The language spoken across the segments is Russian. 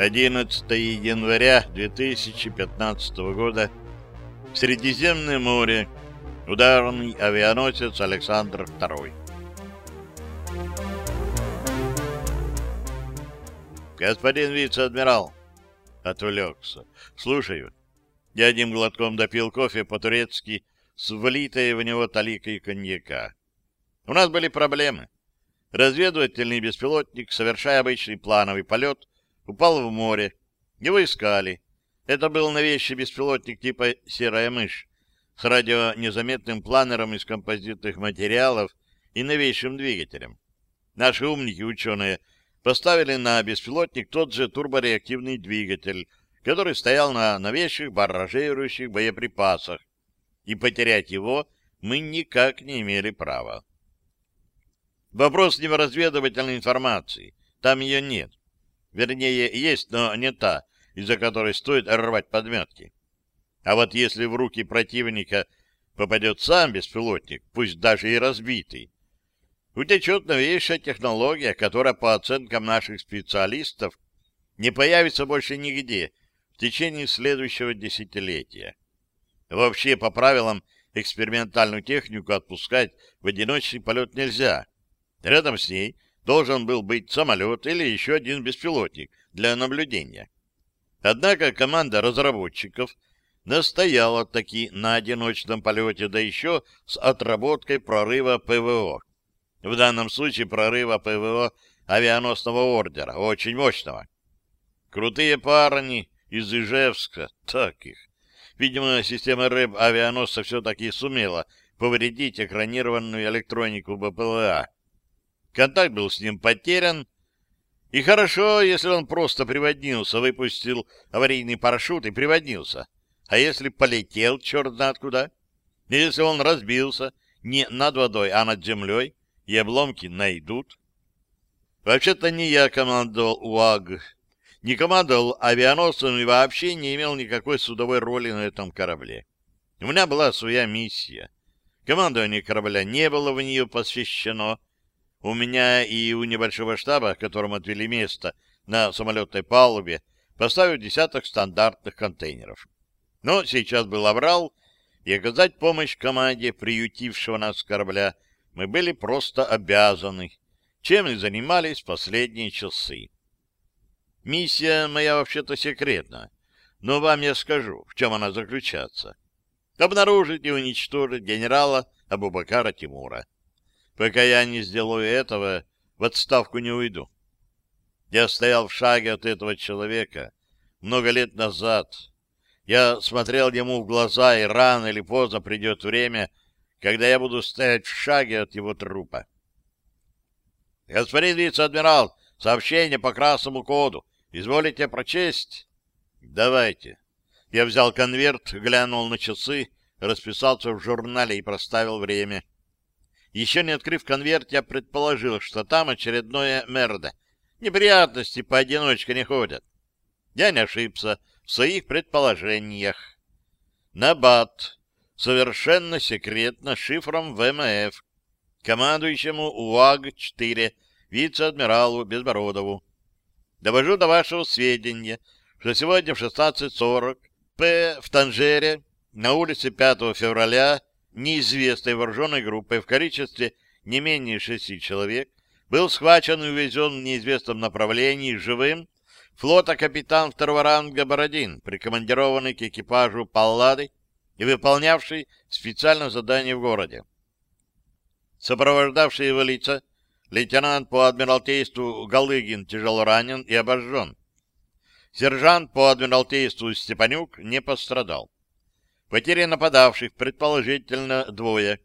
11 января 2015 года. Средиземное море. Ударный авианосец Александр II. Господин вице-адмирал. Отвлекся. Слушаю. Я одним глотком допил кофе по-турецки с влитой в него таликой коньяка. У нас были проблемы. Разведывательный беспилотник, совершая обычный плановый полет, упал в море. Его искали. Это был новейший беспилотник типа «Серая мышь» с радионезаметным планером из композитных материалов и новейшим двигателем. Наши умники-ученые поставили на беспилотник тот же турбореактивный двигатель, который стоял на новейших барражирующих боеприпасах, и потерять его мы никак не имели права. Вопрос не в разведывательной информации, там ее нет. Вернее, есть, но не та, из-за которой стоит рвать подметки. А вот если в руки противника попадет сам беспилотник, пусть даже и разбитый, утечет новейшая технология, которая, по оценкам наших специалистов, не появится больше нигде в течение следующего десятилетия. Вообще, по правилам, экспериментальную технику отпускать в одиночный полет нельзя. Рядом с ней должен был быть самолет или еще один беспилотник для наблюдения. Однако команда разработчиков настояла таки на одиночном полете, да еще с отработкой прорыва ПВО. В данном случае прорыва ПВО авианосного ордера, очень мощного. Крутые парни из Ижевска, так их. Видимо, система РЭБ авианосца все-таки сумела повредить экранированную электронику БПЛА. Контакт был с ним потерян, и хорошо, если он просто приводнился, выпустил аварийный парашют и приводнился. А если полетел черт знает куда? Если он разбился не над водой, а над землей, и обломки найдут? Вообще-то не я командовал УАГ, не командовал авианосцем и вообще не имел никакой судовой роли на этом корабле. У меня была своя миссия. Командование корабля не было в нее посвящено, у меня и у небольшого штаба, которому отвели место на самолетной палубе, поставив десяток стандартных контейнеров. Но сейчас был аврал, и оказать помощь команде, приютившего нас корабля, мы были просто обязаны, чем и занимались последние часы. Миссия моя вообще-то секретна, но вам я скажу, в чем она заключается. Обнаружить и уничтожить генерала Абубакара Тимура. Пока я не сделаю этого, в отставку не уйду. Я стоял в шаге от этого человека много лет назад. Я смотрел ему в глаза, и рано или поздно придет время, когда я буду стоять в шаге от его трупа. Господин вице-адмирал, сообщение по красному коду. Изволите прочесть? Давайте. Я взял конверт, глянул на часы, расписался в журнале и проставил время. Еще не открыв конверт, я предположил, что там очередное мерда. Неприятности поодиночке не ходят. Я не ошибся в своих предположениях. Набат. Совершенно секретно шифром ВМФ. Командующему УАГ-4, вице-адмиралу Безбородову. Довожу до вашего сведения, что сегодня в 16.40 П. в Танжере на улице 5 февраля неизвестной вооруженной группой в количестве не менее шести человек был схвачен и увезен в неизвестном направлении живым флота капитан второго ранга Бородин, прикомандированный к экипажу Паллады и выполнявший специальное задание в городе. Сопровождавшие его лица лейтенант по адмиралтейству Галыгин тяжело ранен и обожжен. Сержант по адмиралтейству Степанюк не пострадал. Потери нападавших предположительно двое.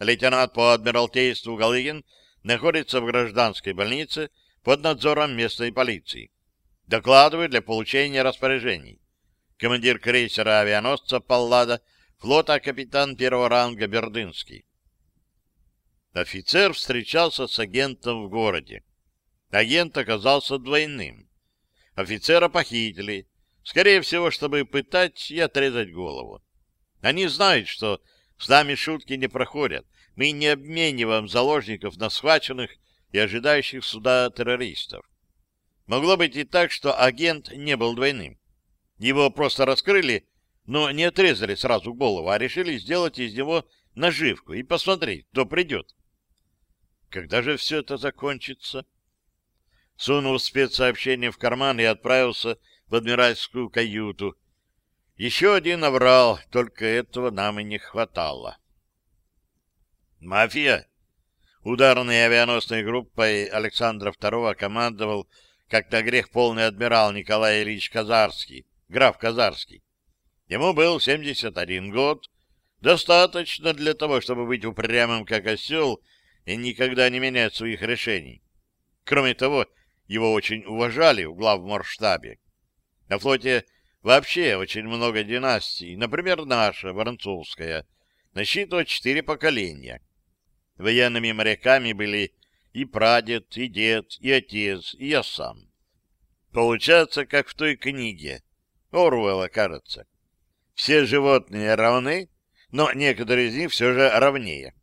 Лейтенант по адмиралтейству Галыгин находится в гражданской больнице под надзором местной полиции. Докладываю для получения распоряжений. Командир крейсера авианосца «Паллада», флота капитан первого ранга Бердынский. Офицер встречался с агентом в городе. Агент оказался двойным. Офицера похитили, скорее всего, чтобы пытать и отрезать голову. Они знают, что с нами шутки не проходят. Мы не обмениваем заложников на схваченных и ожидающих суда террористов. Могло быть и так, что агент не был двойным. Его просто раскрыли, но не отрезали сразу голову, а решили сделать из него наживку и посмотреть, кто придет. Когда же все это закончится? Сунул спецсообщение в карман и отправился в адмиральскую каюту. Еще один наврал, только этого нам и не хватало. Мафия? Ударной авианосной группой Александра II командовал как на грех полный адмирал Николай Ильич Казарский, граф Казарский. Ему был 71 год, достаточно для того, чтобы быть упрямым как осел и никогда не менять своих решений. Кроме того, его очень уважали в главморштабе. На флоте вообще очень много династий, например, наша, Воронцовская, насчитывает четыре поколения. Военными моряками были и прадед, и дед, и отец, и я сам. Получается, как в той книге. Оруэлла, кажется. Все животные равны, но некоторые из них все же равнее.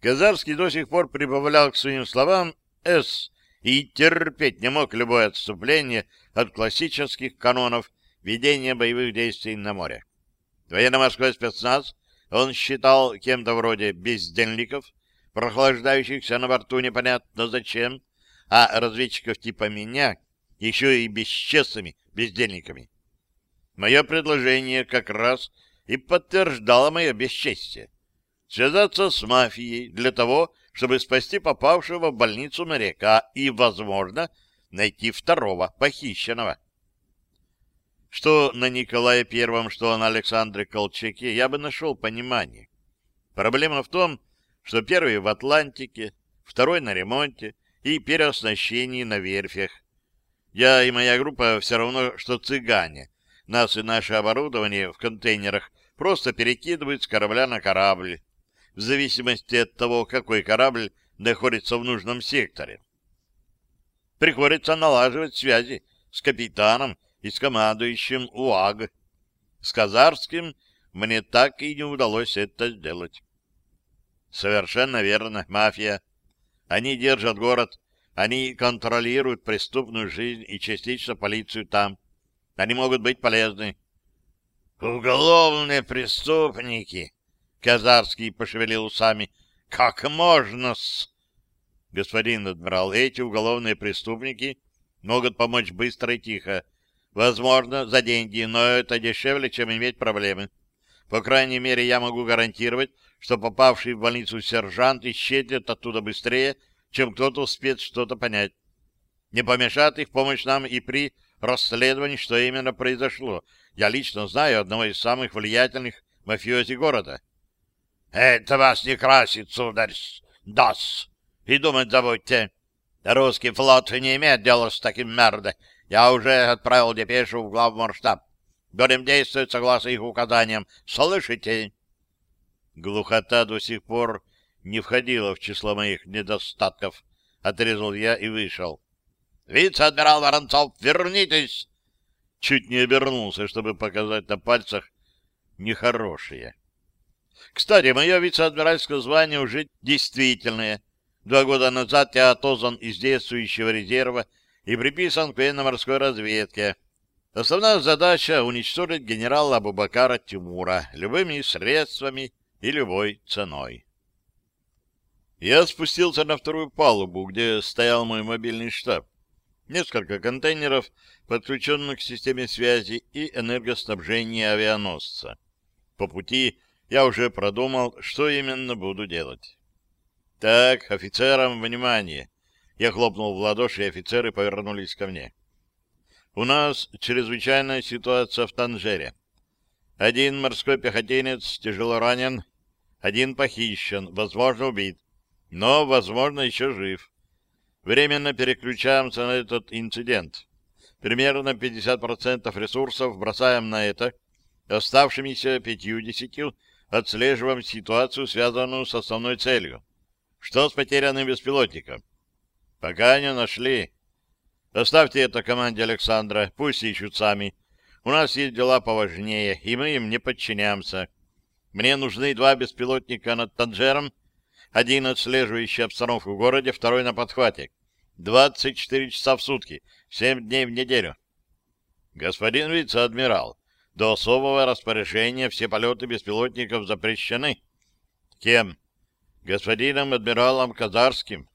Казарский до сих пор прибавлял к своим словам «с» и терпеть не мог любое отступление от классических канонов ведения боевых действий на море. Военно-морской спецназ он считал кем-то вроде бездельников, прохлаждающихся на борту непонятно зачем, а разведчиков типа меня еще и бесчестными бездельниками. Мое предложение как раз и подтверждало мое бесчестие. Связаться с мафией для того, чтобы спасти попавшего в больницу моряка и, возможно, найти второго похищенного. Что на Николае Первом, что на Александре Колчаке, я бы нашел понимание. Проблема в том, что первый в Атлантике, второй на ремонте и переоснащении на верфях. Я и моя группа все равно, что цыгане. Нас и наше оборудование в контейнерах просто перекидывают с корабля на корабль, в зависимости от того, какой корабль находится в нужном секторе. Приходится налаживать связи с капитаном и с командующим УАГ. С Казарским мне так и не удалось это сделать. Совершенно верно, мафия. Они держат город, они контролируют преступную жизнь и частично полицию там. Они могут быть полезны. Уголовные преступники, Казарский пошевелил усами. Как можно-с? Господин адмирал, эти уголовные преступники могут помочь быстро и тихо. Возможно, за деньги, но это дешевле, чем иметь проблемы. По крайней мере, я могу гарантировать, что попавший в больницу сержант исчезнет оттуда быстрее, чем кто-то успеет что-то понять. Не помешает их помощь нам и при расследовании, что именно произошло. Я лично знаю одного из самых влиятельных мафиози города. — Это вас не красит, сударь, дас. И думать забудьте. Русский флот не имеет дела с таким мердой. Я уже отправил депешу в главморштаб. Будем действовать согласно их указаниям. Слышите? Глухота до сих пор не входила в число моих недостатков. Отрезал я и вышел. «Вице-адмирал Воронцов, вернитесь!» Чуть не обернулся, чтобы показать на пальцах нехорошее. Кстати, мое вице-адмиральское звание уже действительное. Два года назад я отозван из действующего резерва и приписан к военно-морской разведке. Основная задача — уничтожить генерала Абубакара Тимура любыми средствами и любой ценой. Я спустился на вторую палубу, где стоял мой мобильный штаб. Несколько контейнеров, подключенных к системе связи и энергоснабжения авианосца. По пути я уже продумал, что именно буду делать. Так, офицерам, внимание! Я хлопнул в ладоши, и офицеры повернулись ко мне. У нас чрезвычайная ситуация в Танжере. Один морской пехотинец тяжело ранен, один похищен, возможно, убит, но, возможно, еще жив. Временно переключаемся на этот инцидент. Примерно 50% ресурсов бросаем на это, оставшимися 50 отслеживаем ситуацию, связанную с основной целью. Что с потерянным беспилотником? Пока не нашли. Оставьте это команде Александра, пусть ищут сами. У нас есть дела поважнее, и мы им не подчиняемся. Мне нужны два беспилотника над Танжером, один отслеживающий обстановку в городе, второй на подхвате. 24 часа в сутки, 7 дней в неделю. Господин вице-адмирал, до особого распоряжения все полеты беспилотников запрещены. Кем? Господином адмиралом Казарским.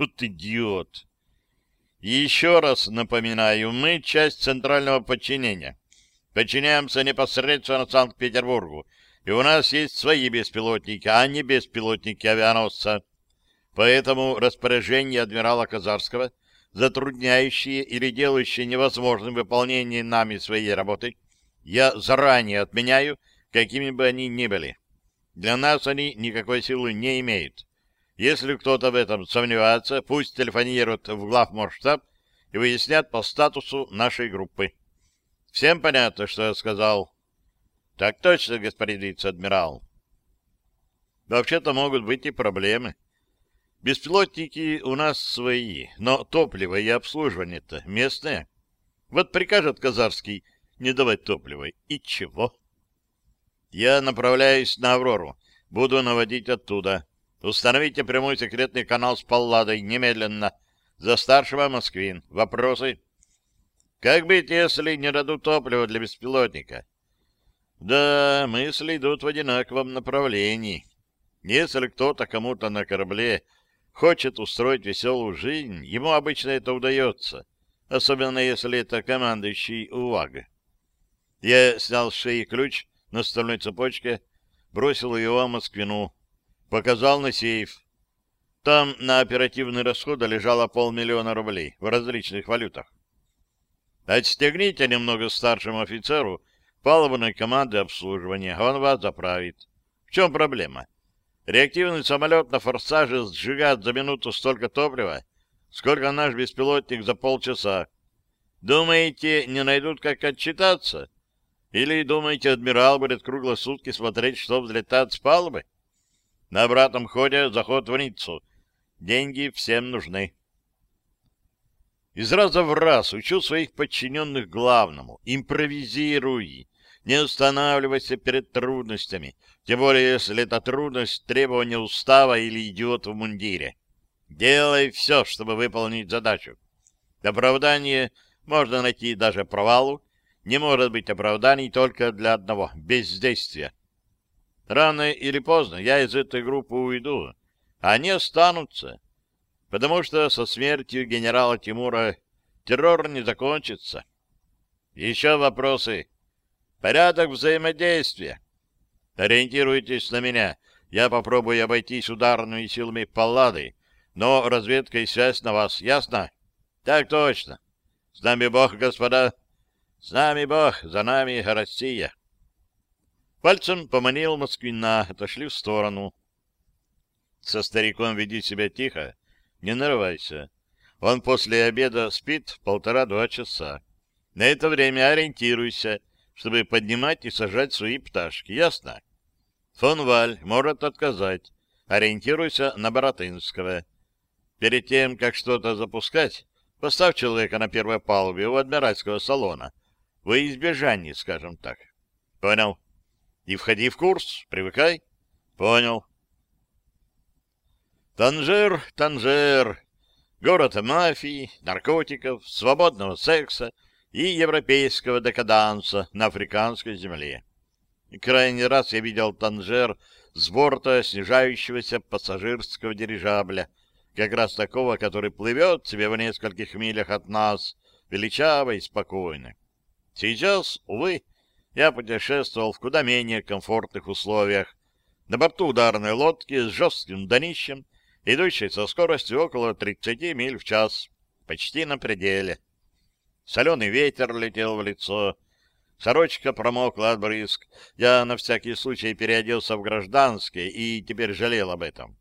Вот идиот! Еще раз напоминаю, мы часть центрального подчинения. Подчиняемся непосредственно Санкт-Петербургу, и у нас есть свои беспилотники, а не беспилотники авианосца. Поэтому распоряжение адмирала Казарского, затрудняющие или делающие невозможным выполнение нами своей работы, я заранее отменяю, какими бы они ни были. Для нас они никакой силы не имеют. Если кто-то в этом сомневается, пусть телефонирует в главморштаб и выяснят по статусу нашей группы. Всем понятно, что я сказал? Так точно, господин вице-адмирал. Вообще-то могут быть и проблемы. Беспилотники у нас свои, но топливо и обслуживание-то местное. Вот прикажет Казарский не давать топлива. И чего? Я направляюсь на Аврору. Буду наводить оттуда. Установите прямой секретный канал с Палладой немедленно. За старшего Москвин. Вопросы? Как быть, если не дадут топливо для беспилотника? Да, мысли идут в одинаковом направлении. Если кто-то кому-то на корабле хочет устроить веселую жизнь, ему обычно это удается, особенно если это командующий УАГ. Я снял с шеи ключ на стальной цепочке, бросил его Москвину, показал на сейф. Там на оперативные расходы лежало полмиллиона рублей в различных валютах. Отстегните немного старшему офицеру палубной команды обслуживания, он вас заправит. В чем проблема? Реактивный самолет на форсаже сжигает за минуту столько топлива, сколько наш беспилотник за полчаса. Думаете, не найдут, как отчитаться? Или думаете, адмирал будет кругло сутки смотреть, что взлетает с палубы? На обратном ходе заход в Ниццу. Деньги всем нужны. Из раза в раз учу своих подчиненных главному. Импровизируй. Не останавливайся перед трудностями. Тем более, если это трудность требования устава или идиот в мундире. Делай все, чтобы выполнить задачу. Оправдание можно найти даже провалу. Не может быть оправданий только для одного — бездействия. Рано или поздно я из этой группы уйду, они останутся, потому что со смертью генерала Тимура террор не закончится. Еще вопросы? Порядок взаимодействия. Ориентируйтесь на меня. Я попробую обойтись ударными силами Паллады, но разведка и связь на вас, ясно? Так точно. С нами Бог, господа. С нами Бог, за нами Россия. Пальцем поманил Москвина, отошли в сторону. Со стариком веди себя тихо, не нарывайся. Он после обеда спит полтора-два часа. На это время ориентируйся, чтобы поднимать и сажать свои пташки, ясно? Фон Валь может отказать. Ориентируйся на Боротынского. Перед тем, как что-то запускать, поставь человека на первой палубе у адмиральского салона. Во избежание, скажем так. Понял? И входи в курс, привыкай. Понял. Танжер, Танжер. Город мафии, наркотиков, свободного секса и европейского декаданса на африканской земле. Крайний раз я видел Танжер с борта снижающегося пассажирского дирижабля, как раз такого, который плывет себе в нескольких милях от нас, величаво и спокойно. Сейчас, увы, я путешествовал в куда менее комфортных условиях. На борту ударной лодки с жестким днищем, идущей со скоростью около 30 миль в час, почти на пределе. Соленый ветер летел в лицо, сорочка промокла от брызг. Я на всякий случай переоделся в гражданское и теперь жалел об этом.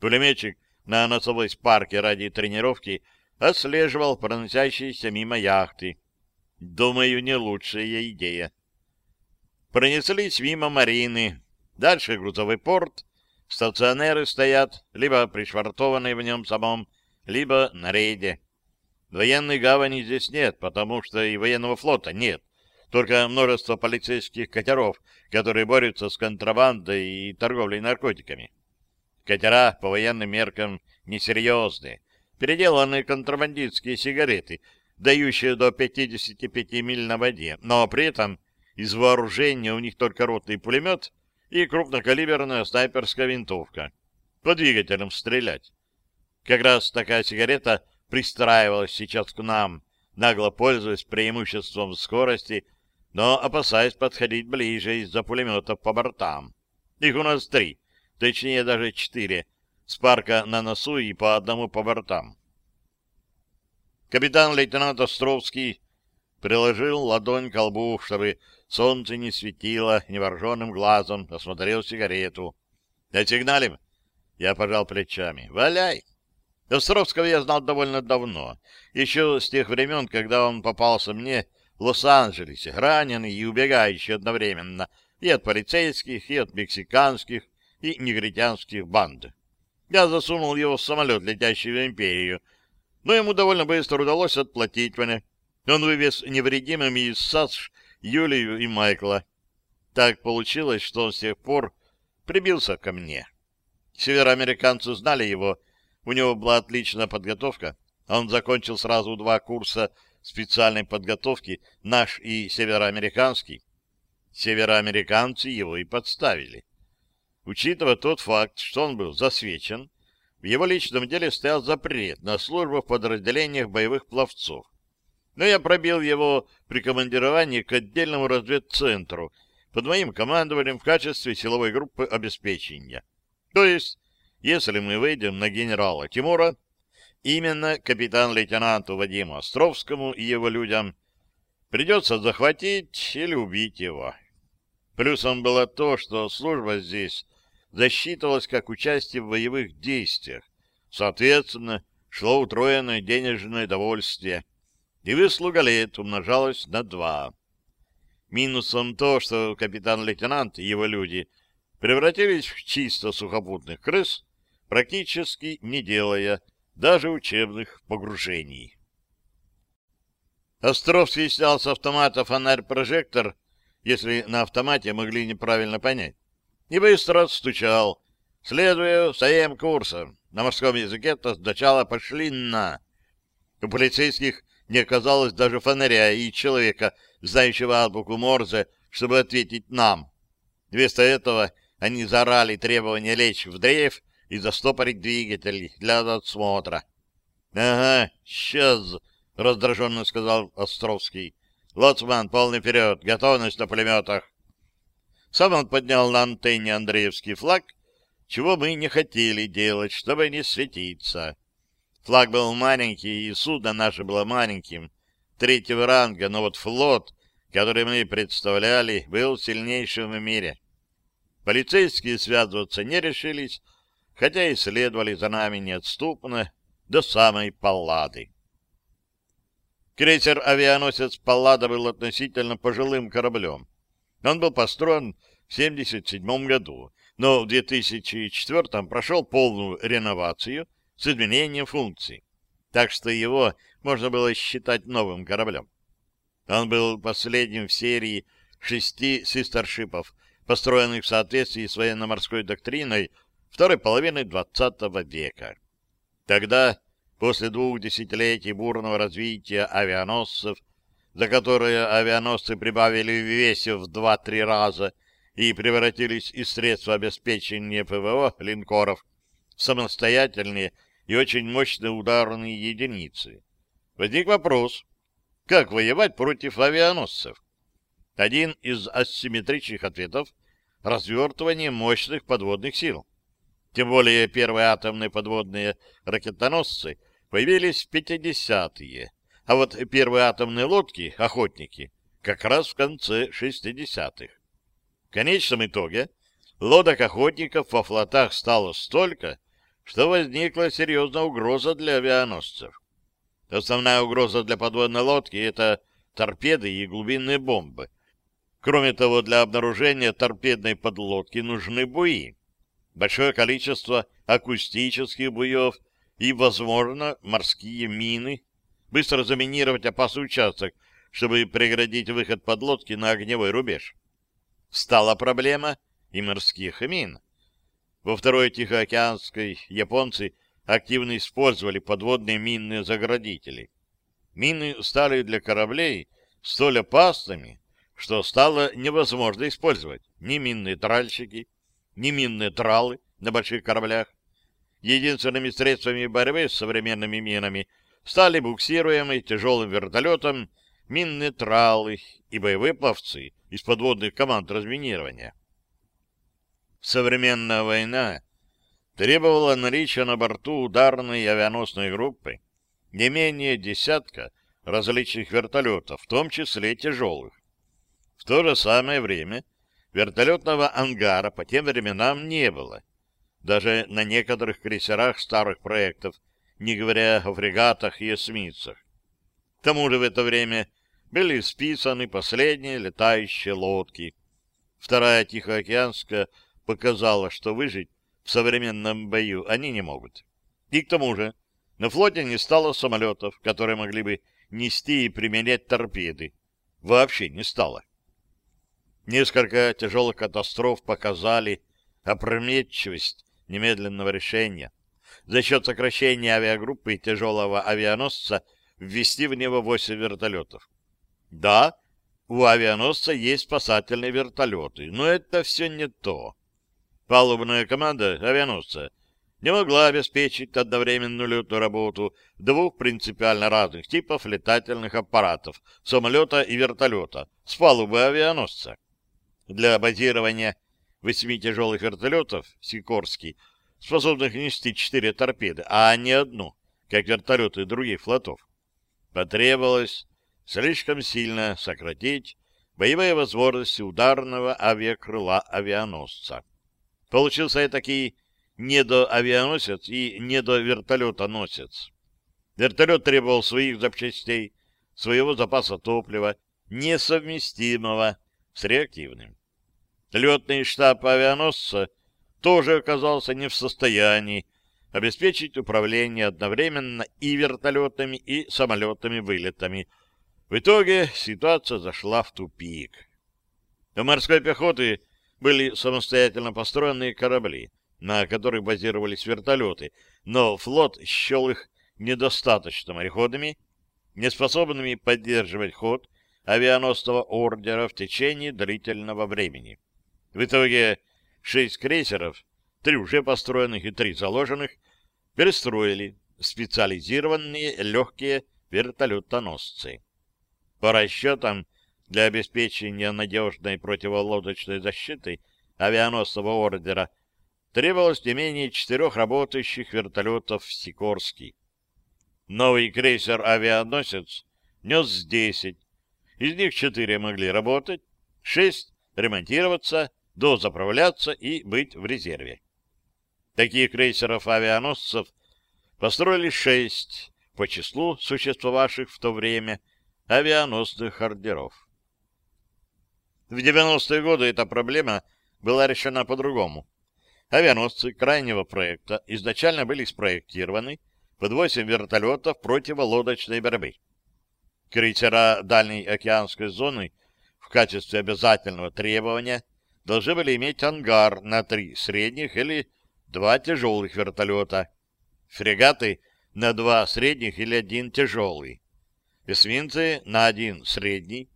Пулеметчик на носовой спарке ради тренировки отслеживал проносящиеся мимо яхты. Думаю, не лучшая идея пронеслись мимо Марины. Дальше грузовой порт, стационеры стоят, либо пришвартованные в нем самом, либо на рейде. Военной гавани здесь нет, потому что и военного флота нет. Только множество полицейских катеров, которые борются с контрабандой и торговлей наркотиками. Катера по военным меркам несерьезные, переделанные контрабандистские сигареты, дающие до 55 миль на воде, но при этом из вооружения у них только ротный пулемет и крупнокалиберная снайперская винтовка. По двигателям стрелять. Как раз такая сигарета пристраивалась сейчас к нам, нагло пользуясь преимуществом скорости, но опасаясь подходить ближе из-за пулеметов по бортам. Их у нас три, точнее даже четыре, с парка на носу и по одному по бортам. Капитан-лейтенант Островский приложил ладонь к колбу, чтобы солнце не светило невооруженным глазом, осмотрел сигарету. «Отсигналим?» Я пожал плечами. «Валяй!» Островского я знал довольно давно, еще с тех времен, когда он попался мне в Лос-Анджелесе, раненый и убегающий одновременно и от полицейских, и от мексиканских, и негритянских банд. Я засунул его в самолет, летящий в империю, но ему довольно быстро удалось отплатить мне. Он вывез невредимыми из САСШ Юлию и Майкла. Так получилось, что он с тех пор прибился ко мне. Североамериканцы знали его, у него была отличная подготовка. Он закончил сразу два курса специальной подготовки, наш и североамериканский. Североамериканцы его и подставили. Учитывая тот факт, что он был засвечен, в его личном деле стоял запрет на службу в подразделениях боевых пловцов. Но я пробил его прикомандирование к отдельному разведцентру под моим командованием в качестве силовой группы обеспечения. То есть, если мы выйдем на генерала Тимура, именно капитан-лейтенанту Вадиму Островскому и его людям придется захватить или убить его. Плюсом было то, что служба здесь засчитывалась как участие в боевых действиях. Соответственно, шло утроенное денежное довольствие, и выслуга лет умножалась на два. Минусом то, что капитан-лейтенант и его люди превратились в чисто сухопутных крыс, практически не делая даже учебных погружений. Островский снял с автомата фонарь-прожектор, если на автомате могли неправильно понять, и быстро отстучал, следуя своим курсом. На морском языке то сначала пошли на. У полицейских не оказалось даже фонаря и человека, знающего азбуку Морзе, чтобы ответить нам. Вместо этого они заорали требование лечь в дрейф и застопорить двигатель для отсмотра. — Ага, сейчас, — раздраженно сказал Островский. — Лоцман, полный вперед, готовность на пулеметах. Сам он поднял на антенне Андреевский флаг, чего мы не хотели делать, чтобы не светиться. Флаг был маленький, и судно наше было маленьким, третьего ранга, но вот флот, который мы представляли, был сильнейшим в мире. Полицейские связываться не решились, хотя и следовали за нами неотступно до самой Паллады. Крейсер-авианосец Паллада был относительно пожилым кораблем. Он был построен в 1977 году, но в 2004 прошел полную реновацию с изменением функций, так что его можно было считать новым кораблем. Он был последним в серии шести систершипов, построенных в соответствии с военно-морской доктриной второй половины XX века. Тогда, после двух десятилетий бурного развития авианосцев, за которые авианосцы прибавили в весе в 2-3 раза и превратились из средства обеспечения ПВО линкоров в самостоятельные и очень мощные ударные единицы, возник вопрос, как воевать против авианосцев? Один из асимметричных ответов — развертывание мощных подводных сил. Тем более первые атомные подводные ракетоносцы появились в 50-е, а вот первые атомные лодки, охотники, как раз в конце 60-х. В конечном итоге лодок-охотников во флотах стало столько, что возникла серьезная угроза для авианосцев. Основная угроза для подводной лодки — это торпеды и глубинные бомбы, Кроме того, для обнаружения торпедной подлодки нужны буи, большое количество акустических буев и, возможно, морские мины, быстро заминировать опасный участок, чтобы преградить выход подлодки на огневой рубеж. Стала проблема и морских мин. Во второй Тихоокеанской японцы активно использовали подводные минные заградители. Мины стали для кораблей столь опасными, что стало невозможно использовать ни минные тральщики, ни минные тралы на больших кораблях. Единственными средствами борьбы с современными минами стали буксируемые тяжелым вертолетом минные тралы и боевые пловцы из подводных команд разминирования. Современная война требовала наличия на борту ударной авианосной группы не менее десятка различных вертолетов, в том числе тяжелых. В то же самое время вертолетного ангара по тем временам не было. Даже на некоторых крейсерах старых проектов, не говоря о фрегатах и эсминцах. К тому же в это время были списаны последние летающие лодки. Вторая Тихоокеанская показала, что выжить в современном бою они не могут. И к тому же на флоте не стало самолетов, которые могли бы нести и применять торпеды. Вообще не стало. Несколько тяжелых катастроф показали опрометчивость немедленного решения. За счет сокращения авиагруппы тяжелого авианосца ввести в него 8 вертолетов. Да, у авианосца есть спасательные вертолеты, но это все не то. Палубная команда авианосца не могла обеспечить одновременную летную работу двух принципиально разных типов летательных аппаратов, самолета и вертолета, с палубы авианосца. Для базирования восьми тяжелых вертолетов «Сикорский», способных нести четыре торпеды, а не одну, как вертолеты других флотов, потребовалось слишком сильно сократить боевые возможности ударного авиакрыла авианосца. Получился этакий недоавианосец и недовертолетоносец. Вертолет требовал своих запчастей, своего запаса топлива, несовместимого с реактивным. Летный штаб авианосца тоже оказался не в состоянии обеспечить управление одновременно и вертолетными, и самолетными вылетами. В итоге ситуация зашла в тупик. У морской пехоты были самостоятельно построенные корабли, на которых базировались вертолеты, но флот счел их недостаточно мореходными, неспособными поддерживать ход авианосного ордера в течение длительного времени. В итоге шесть крейсеров, три уже построенных и три заложенных, перестроили специализированные легкие вертолетоносцы. По расчетам, для обеспечения надежной противолодочной защиты авианосного ордера требовалось не менее четырех работающих вертолетов «Сикорский». Новый крейсер-авианосец нес десять. Из них четыре могли работать, шесть — ремонтироваться, дозаправляться и быть в резерве. Таких крейсеров-авианосцев построили шесть по числу существовавших в то время авианосных ордеров. В 90-е годы эта проблема была решена по-другому. Авианосцы крайнего проекта изначально были спроектированы под 8 вертолетов противолодочной борьбы. Крейсера дальней океанской зоны в качестве обязательного требования должны были иметь ангар на три средних или два тяжелых вертолета, фрегаты на два средних или один тяжелый, эсминцы на один средний.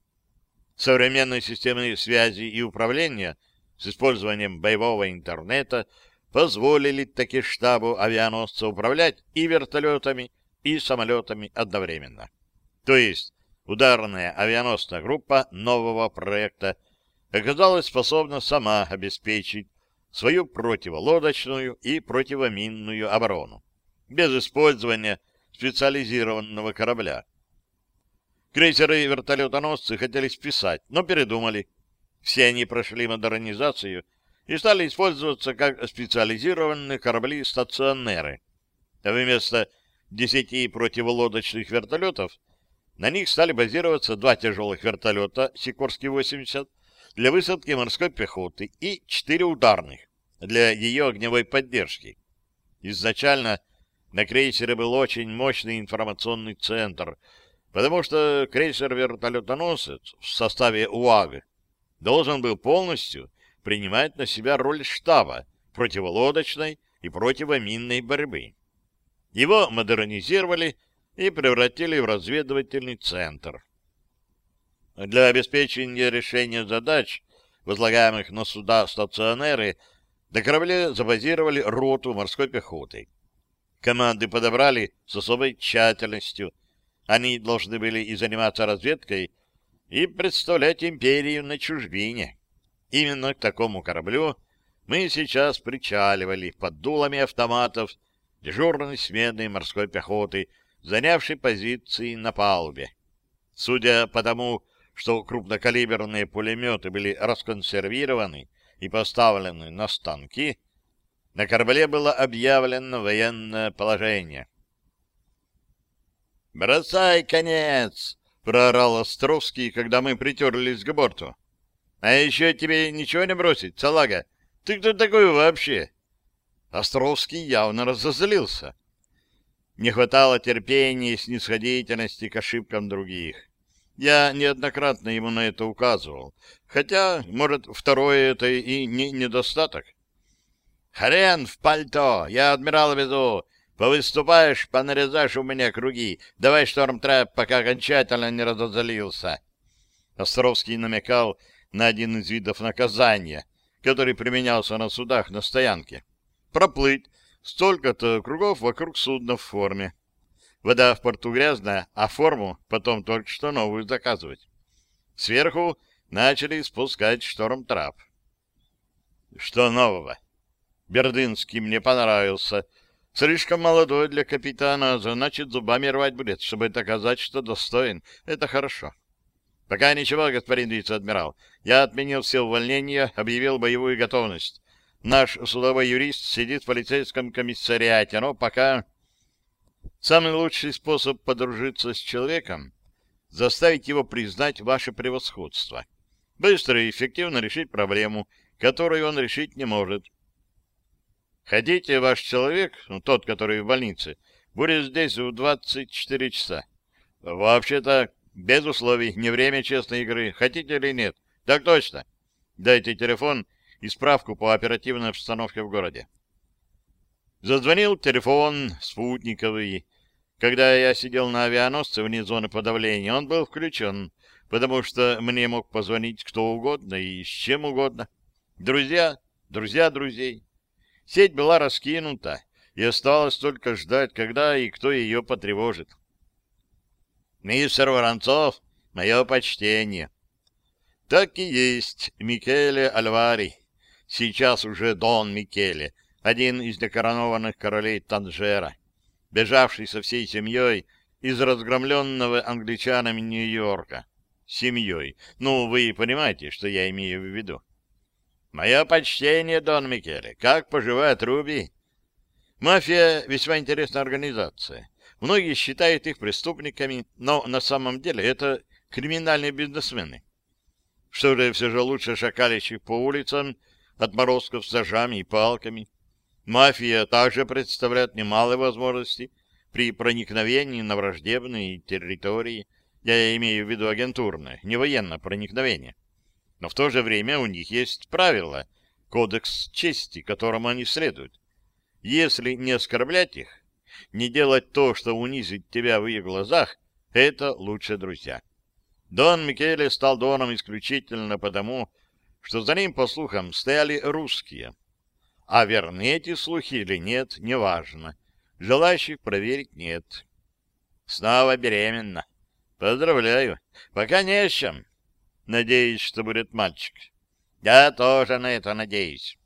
Современные системы связи и управления с использованием боевого интернета позволили таки штабу авианосца управлять и вертолетами, и самолетами одновременно. То есть ударная авианосная группа нового проекта оказалась способна сама обеспечить свою противолодочную и противоминную оборону, без использования специализированного корабля. Крейсеры и вертолетоносцы хотели списать, но передумали. Все они прошли модернизацию и стали использоваться как специализированные корабли-стационеры. Вместо десяти противолодочных вертолетов на них стали базироваться два тяжелых вертолета «Сикорский-80» для высадки морской пехоты и четыре ударных для ее огневой поддержки. Изначально на крейсере был очень мощный информационный центр, потому что крейсер-вертолетоносец в составе УАГ должен был полностью принимать на себя роль штаба противолодочной и противоминной борьбы. Его модернизировали и превратили в разведывательный центр. Для обеспечения решения задач, возлагаемых на суда-стационеры, на корабле забазировали роту морской пехоты. Команды подобрали с особой тщательностью. Они должны были и заниматься разведкой, и представлять империю на чужбине. Именно к такому кораблю мы сейчас причаливали под дулами автоматов дежурной смены морской пехоты, занявшей позиции на палубе. Судя по тому, что крупнокалиберные пулеметы были расконсервированы и поставлены на станки, на корабле было объявлено военное положение. «Бросай конец!» — проорал Островский, когда мы притерлись к борту. «А еще тебе ничего не бросить, салага? Ты кто такой вообще?» Островский явно разозлился. Не хватало терпения и снисходительности к ошибкам других. Я неоднократно ему на это указывал. Хотя, может, второе это и не недостаток. «Хрен в пальто! Я адмирал везу! Повыступаешь, понарезаешь у меня круги. Давай шторм-трэп, пока окончательно не разозлился!» Островский намекал на один из видов наказания, который применялся на судах на стоянке. Проплыть столько-то кругов вокруг судна в форме. Вода в порту грязная, а форму потом только что новую заказывать. Сверху начали спускать шторм-трап. Что нового? Бердынский мне понравился. Слишком молодой для капитана, значит, зубами рвать будет, чтобы доказать, что достоин. Это хорошо. Пока ничего, господин вице-адмирал. Я отменил все увольнения, объявил боевую готовность. Наш судовой юрист сидит в полицейском комиссариате, но пока Самый лучший способ подружиться с человеком — заставить его признать ваше превосходство. Быстро и эффективно решить проблему, которую он решить не может. Хотите, ваш человек, ну, тот, который в больнице, будет здесь в 24 часа. Вообще-то, без условий, не время честной игры. Хотите или нет? Так точно. Дайте телефон и справку по оперативной обстановке в городе. Зазвонил телефон спутниковый. Когда я сидел на авианосце вне зоны подавления, он был включен, потому что мне мог позвонить кто угодно и с чем угодно. Друзья, друзья друзей. Сеть была раскинута, и осталось только ждать, когда и кто ее потревожит. Мистер Воронцов, мое почтение. Так и есть Микеле Альвари, сейчас уже Дон Микеле, один из некоронованных королей Танжера, бежавший со всей семьей из разгромленного англичанами Нью-Йорка. Семьей. Ну, вы понимаете, что я имею в виду. Мое почтение, Дон Микеле. Как поживает Руби? Мафия — весьма интересная организация. Многие считают их преступниками, но на самом деле это криминальные бизнесмены. Что же все же лучше шакалищих по улицам, отморозков с ножами и палками, Мафия также представляет немалые возможности при проникновении на враждебные территории, я имею в виду агентурное, не военное проникновение. Но в то же время у них есть правила, кодекс чести, которому они следуют. Если не оскорблять их, не делать то, что унизит тебя в их глазах, это лучше друзья. Дон Микеле стал Доном исключительно потому, что за ним, по слухам, стояли русские — а верны эти слухи или нет, неважно. Желающих проверить нет. Снова беременна. Поздравляю. Пока не с чем. Надеюсь, что будет мальчик. Я тоже на это надеюсь.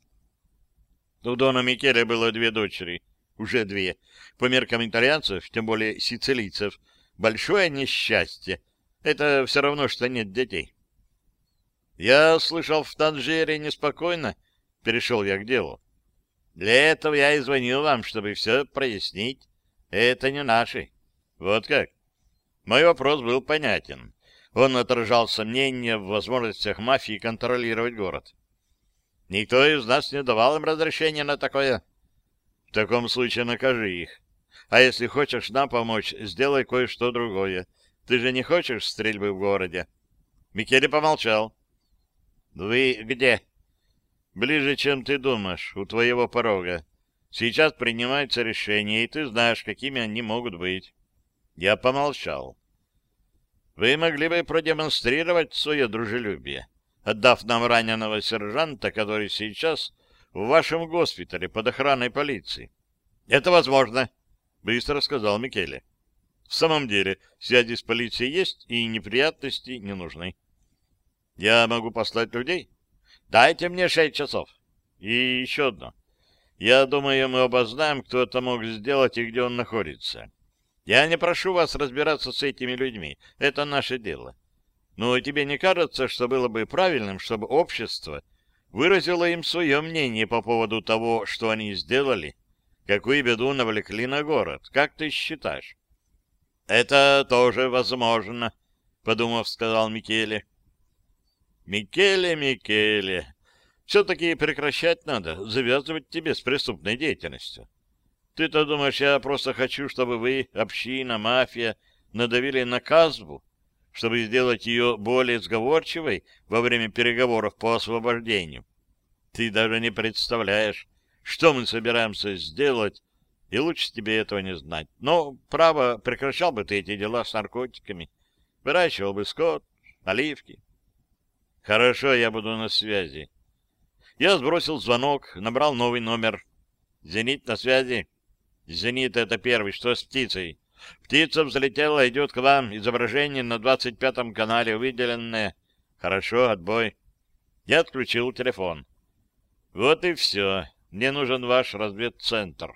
У Дона Микеля было две дочери. Уже две. По меркам итальянцев, тем более сицилийцев, большое несчастье. Это все равно, что нет детей. Я слышал, в Танжере неспокойно. Перешел я к делу. Для этого я и звонил вам, чтобы все прояснить. Это не наши. Вот как? Мой вопрос был понятен. Он отражал сомнения в возможностях мафии контролировать город. Никто из нас не давал им разрешения на такое. В таком случае накажи их. А если хочешь нам помочь, сделай кое-что другое. Ты же не хочешь стрельбы в городе? Микеле помолчал. — Вы где? Ближе, чем ты думаешь, у твоего порога. Сейчас принимаются решения, и ты знаешь, какими они могут быть. Я помолчал. Вы могли бы продемонстрировать свое дружелюбие, отдав нам раненого сержанта, который сейчас в вашем госпитале под охраной полиции. — Это возможно, — быстро сказал Микеле. — В самом деле, связи с полицией есть, и неприятности не нужны. — Я могу послать людей? — Дайте мне шесть часов. И еще одно. Я думаю, мы оба знаем, кто это мог сделать и где он находится. Я не прошу вас разбираться с этими людьми. Это наше дело. Но тебе не кажется, что было бы правильным, чтобы общество выразило им свое мнение по поводу того, что они сделали, какую беду навлекли на город? Как ты считаешь? — Это тоже возможно, — подумав, сказал Микеле. — Микеле, Микеле, все-таки прекращать надо, завязывать тебе с преступной деятельностью. Ты-то думаешь, я просто хочу, чтобы вы, община, мафия, надавили на Казбу, чтобы сделать ее более сговорчивой во время переговоров по освобождению? Ты даже не представляешь, что мы собираемся сделать, и лучше тебе этого не знать. Но, право, прекращал бы ты эти дела с наркотиками, выращивал бы скот, оливки. Хорошо, я буду на связи. Я сбросил звонок, набрал новый номер. «Зенит на связи?» «Зенит — это первый. Что с птицей?» «Птица взлетела, идет к вам. Изображение на двадцать пятом канале выделенное. Хорошо, отбой». Я отключил телефон. «Вот и все. Мне нужен ваш разведцентр».